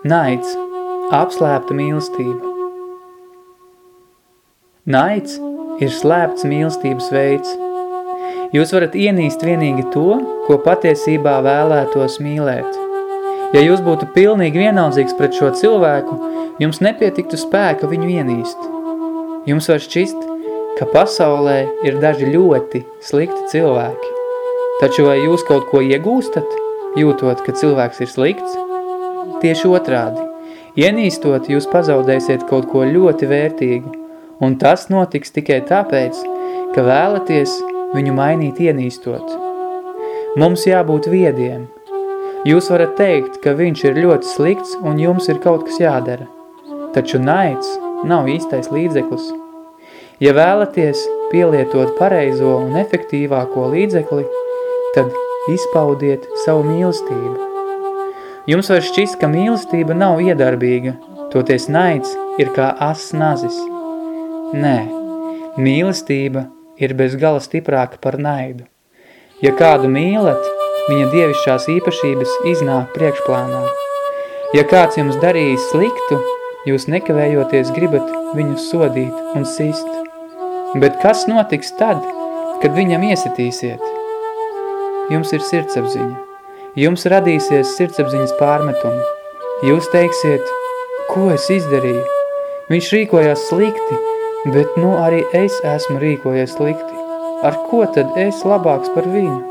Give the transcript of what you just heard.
Naids – apslēpta mīlestība. Naids ir slēpts mīlestības veids. Jūs varat ienīst vienīgi to, ko patiesībā vēlētos mīlēt. Ja jūs būtu pilnīgi vienaldzīgs pret šo cilvēku, jums nepietiktu spēka viņu ienīst. Jums var šķist, ka pasaulē ir daži ļoti slikti cilvēki. Taču vai jūs kaut ko iegūstat, jūtot, ka cilvēks ir slikts? Tieši otrādi. Ienīstot, jūs pazaudēsiet kaut ko ļoti vērtīgu, un tas notiks tikai tāpēc, ka vēlaties viņu mainīt ienīstot. Mums jābūt viediem. Jūs varat teikt, ka viņš ir ļoti slikts un jums ir kaut kas jādara. Taču naids nav īstais līdzeklis. Ja vēlaties pielietot pareizo un efektīvāko līdzekli, tad izpaudiet savu mīlestību. Jums var šķist, ka mīlestība nav iedarbīga, toties naids ir kā ass nazis. Nē, mīlestība ir bez gala stiprāka par naidu. Ja kādu mīlat, viņa dievišķās īpašības iznāk priekšplānā. Ja kāds jums darījis sliktu, jūs nekavējoties gribat viņu sodīt un sist. Bet kas notiks tad, kad viņam iesitīsiet? Jums ir sirdsapziņa. Jums radīsies sirdsapziņas pārmetumi. Jūs teiksiet, ko es izdarīju? Viņš rīkojās slikti, bet nu arī es esmu rīkojies slikti. Ar ko tad es labāks par viņu?